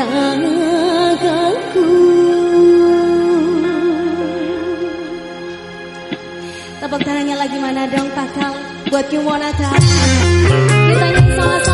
Kan kan Tepuk tangannya lagi mana dong kakak buat Yumonata Kita nyanyi sama-sama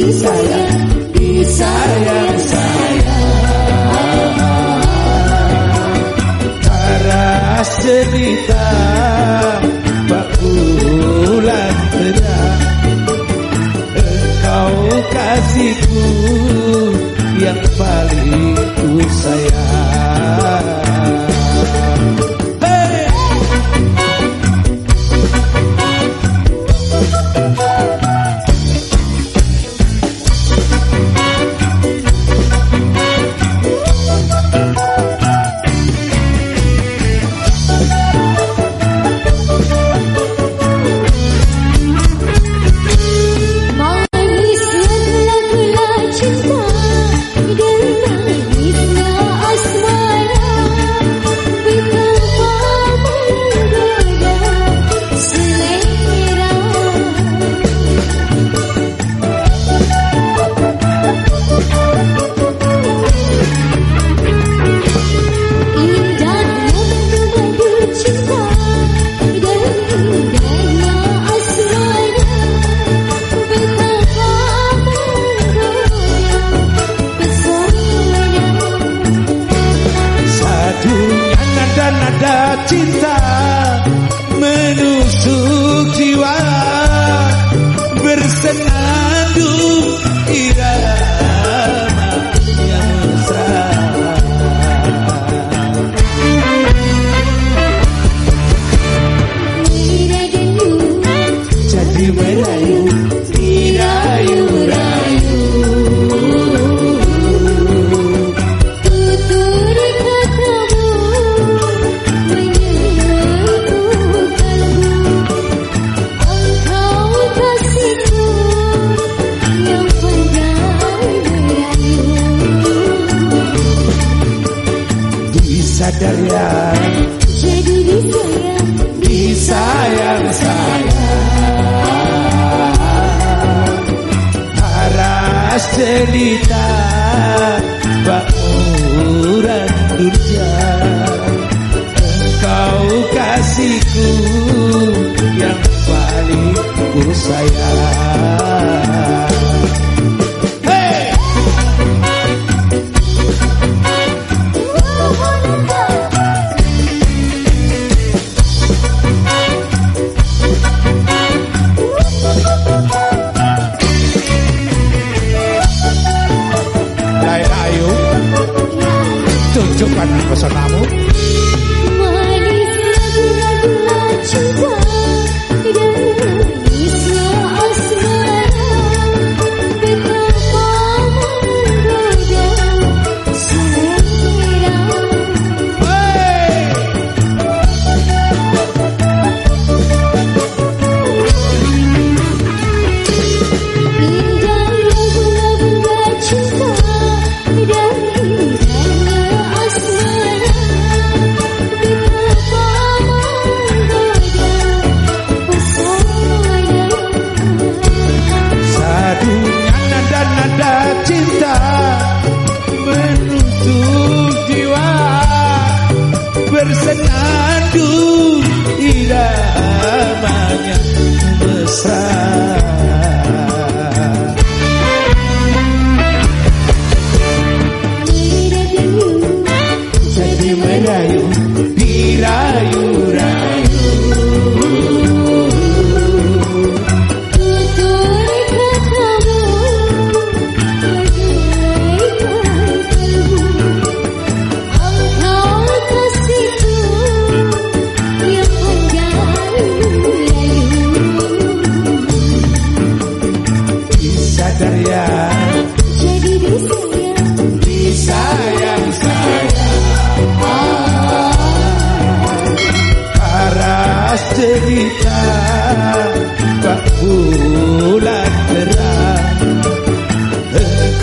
disayang, disayang, sayang. Cara cerita bakulan terang, engkau kasihku yang paling ku sayang.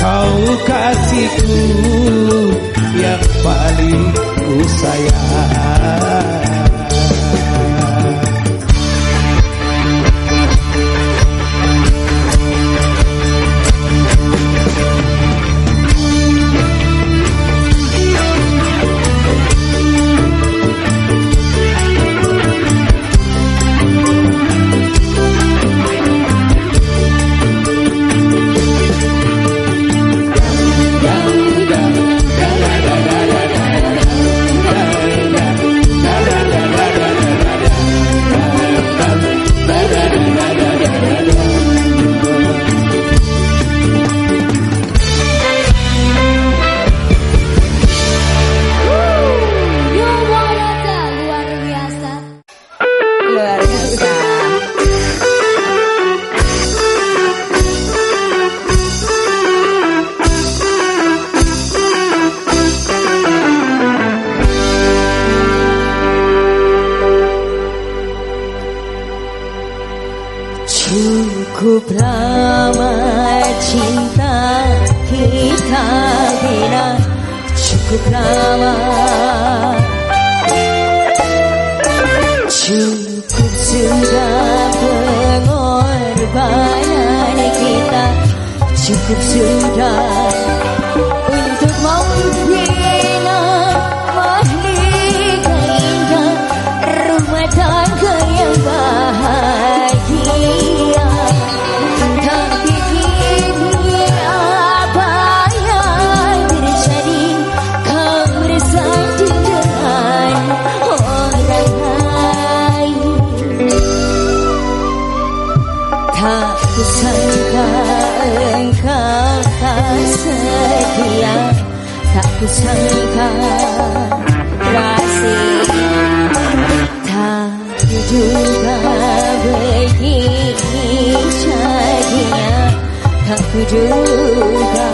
kau kasihku yang paling ku sayang. sangka Rasanya Tak juga begini jadinya Tak kuduga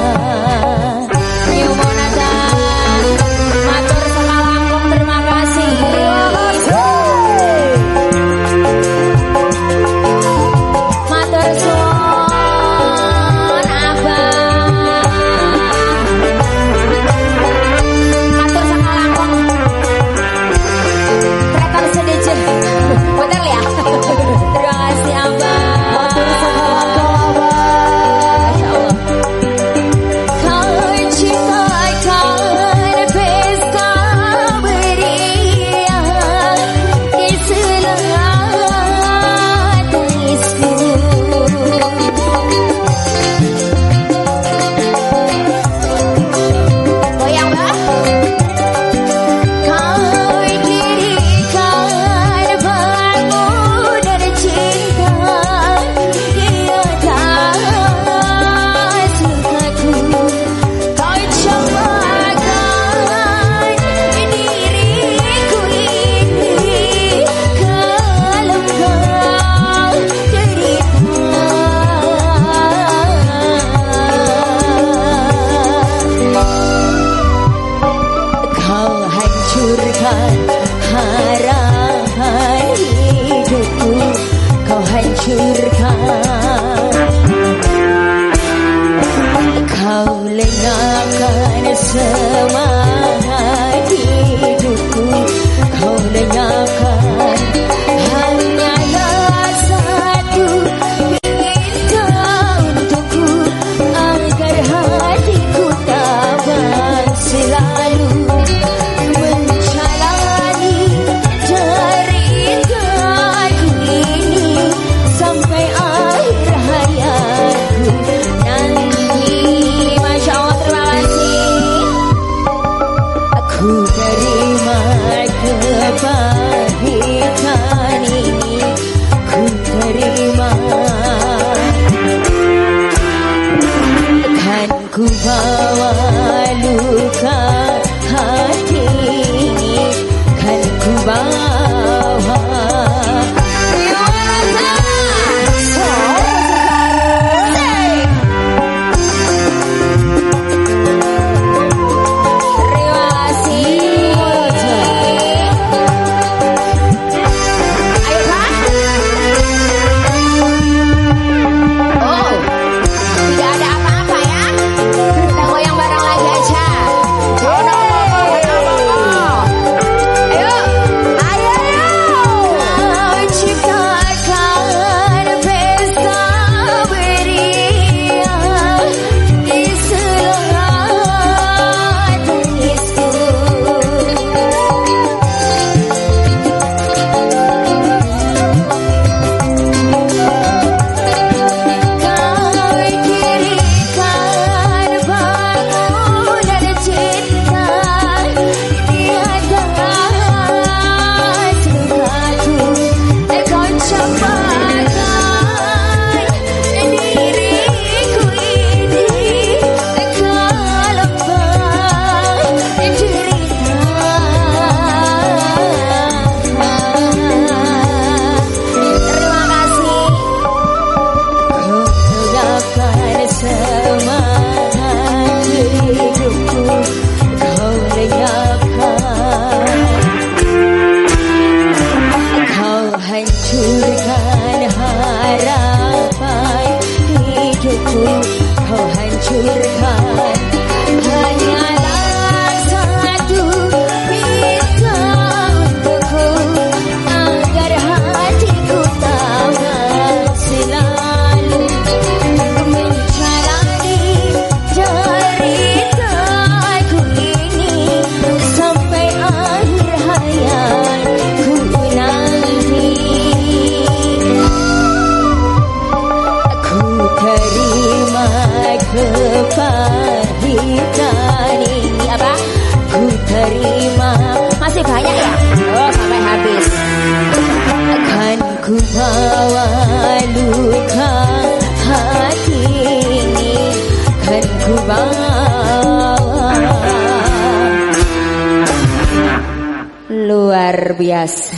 Carbias.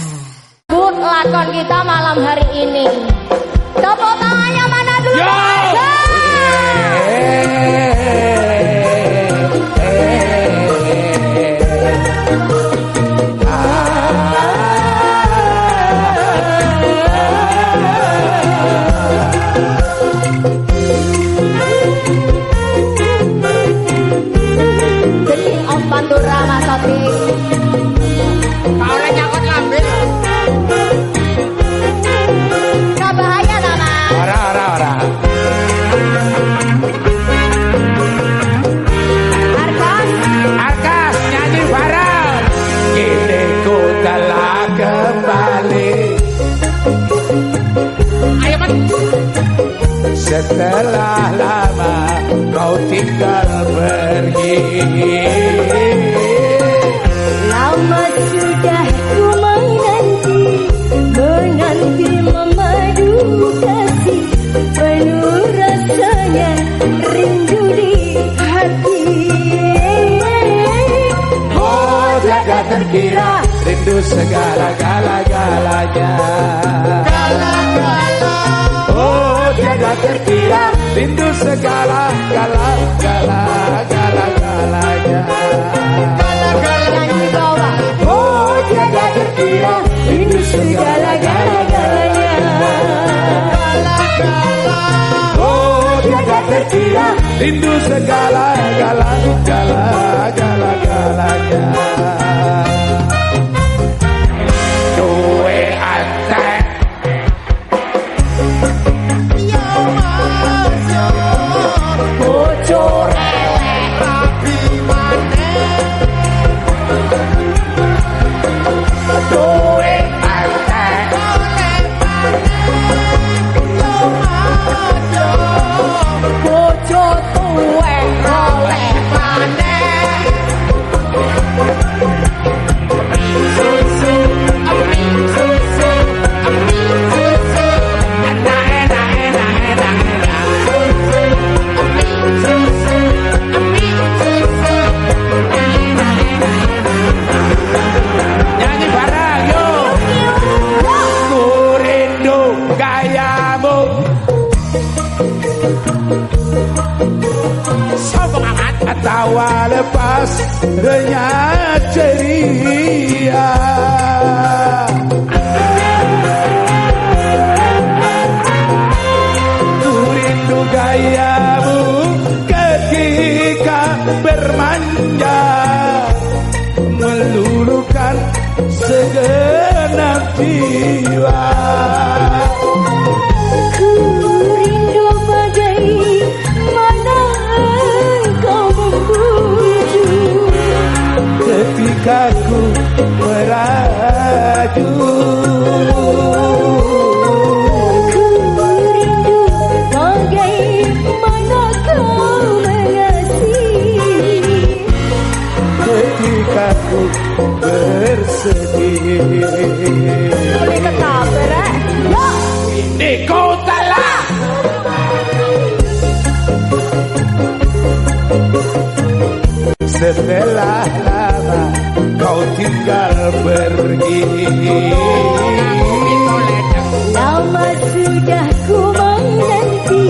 Dentro setelah lama kau tinggal pergi lama sudah ku menanti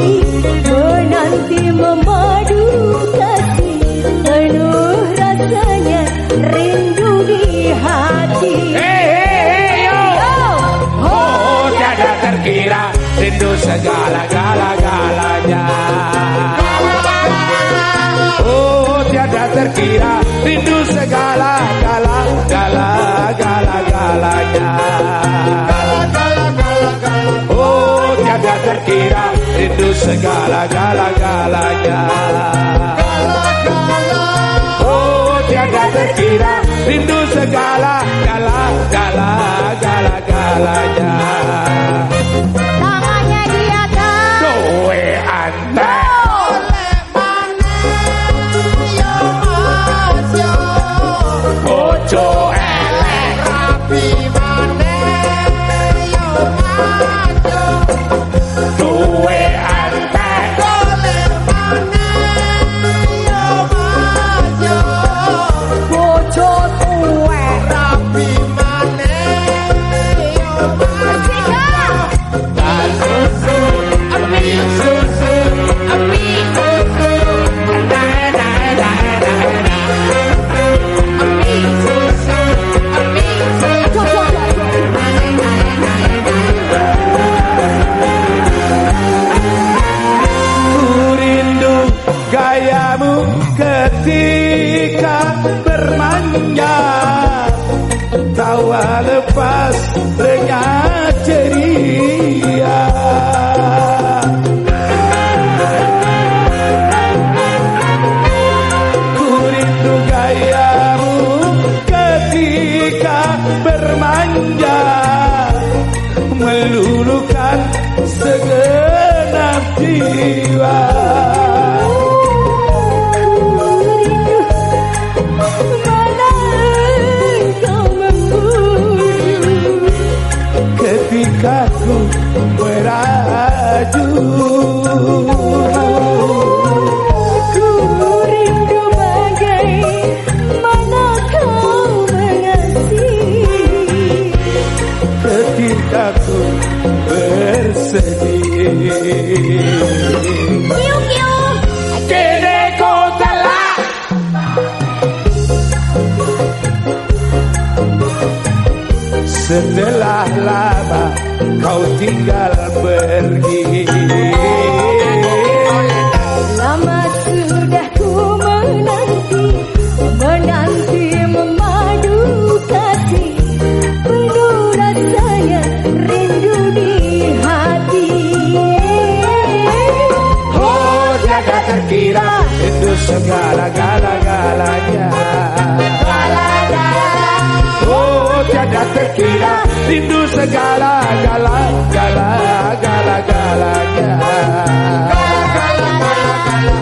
menanti memadu kasih penuh rasanya rindu di hati hey, hey, hey, oh. oh, oh tiada terkira rindu segala-galanya terkira rindu segala gala gala gala galanya Oh tiada terkira rindu segala gala galanya Oh tiada terkira rindu segala gala gala gala galanya pergi terkira rindu segala-gala-gala-gala-galanya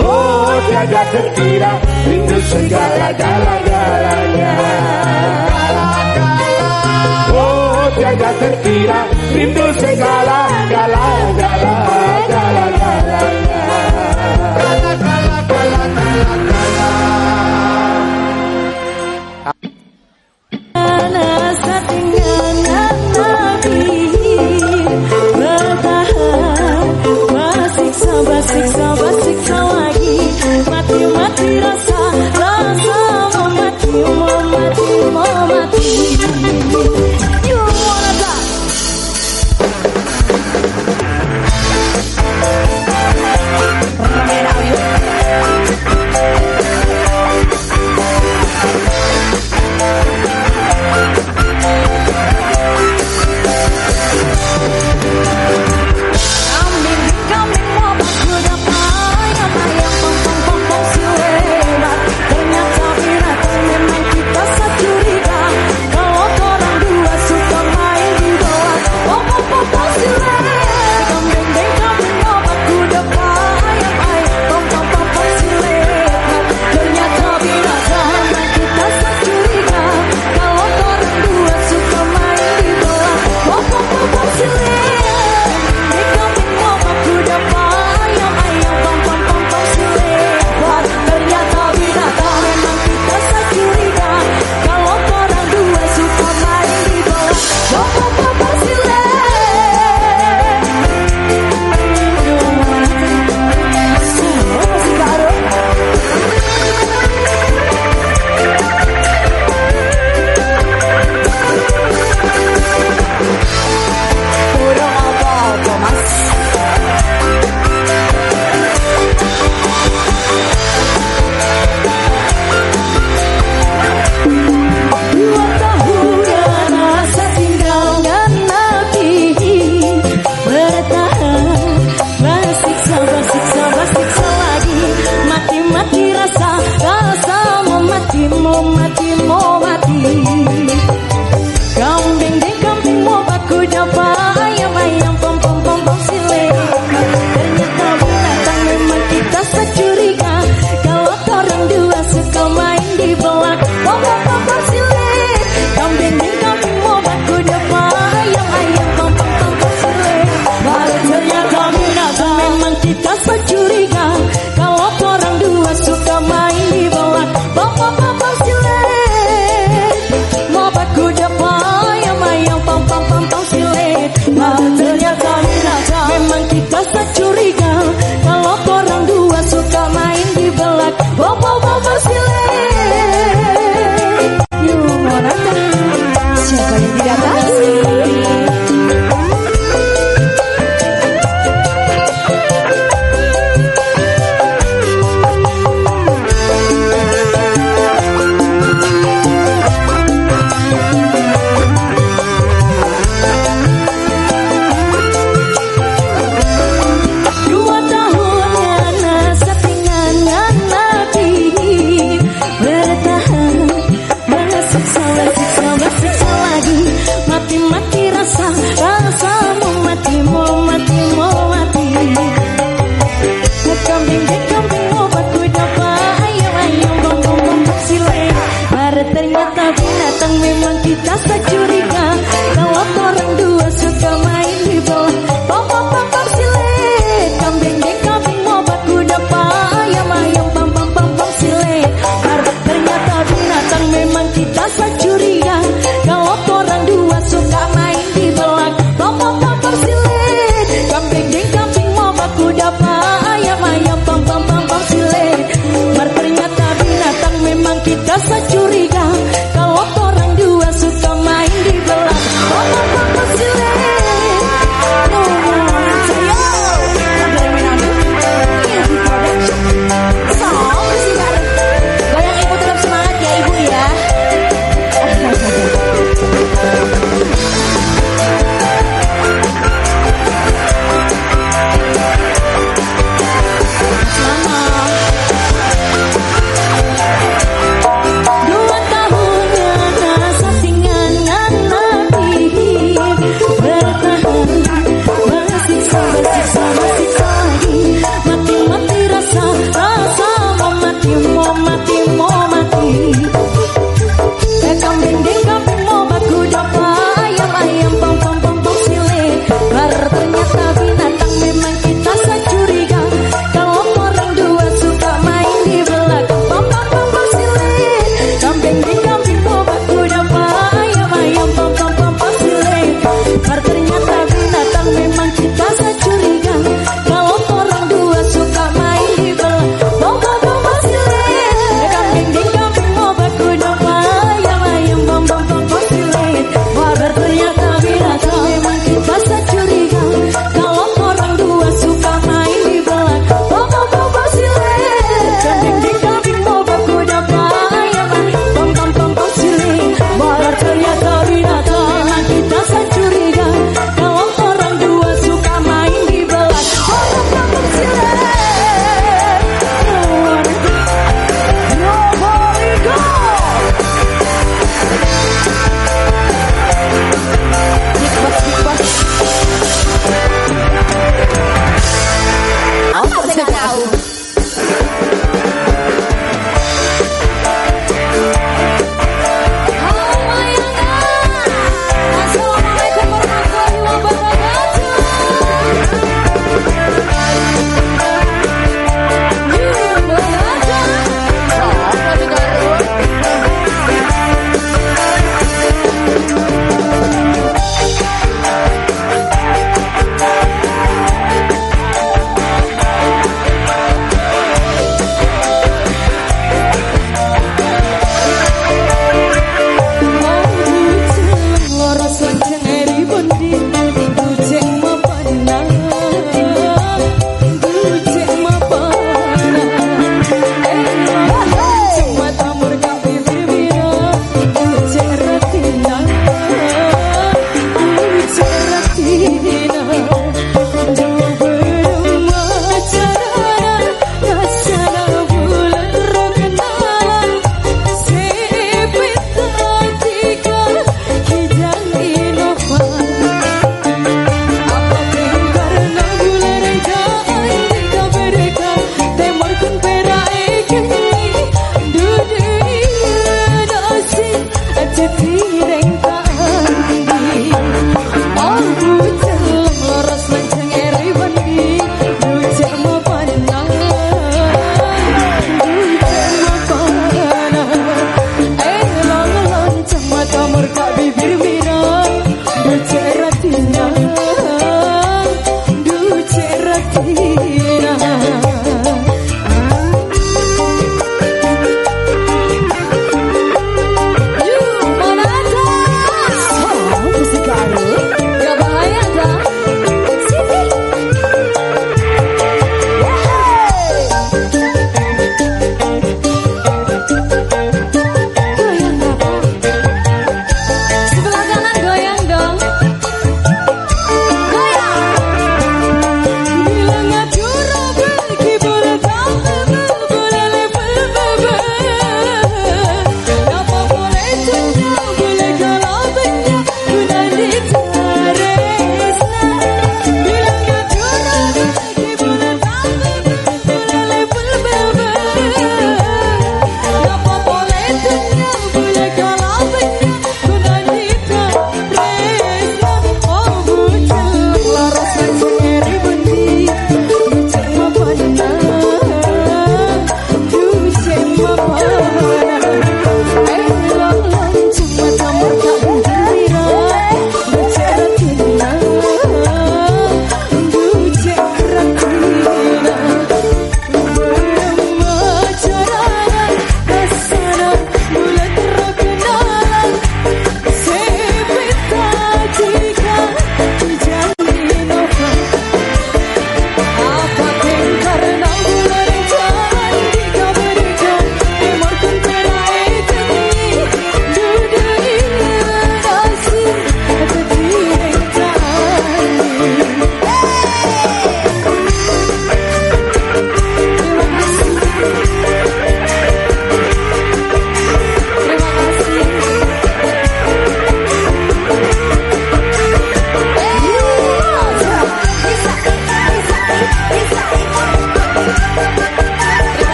Oh tiada terkira rindu segala-gala-galanya Oh tiada terkira rindu